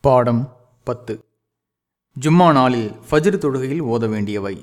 பாடம் பத்து. ஜும்மா நாளில் ஃபஜ்ர் தொழுகையில் ஓத வேண்டியவை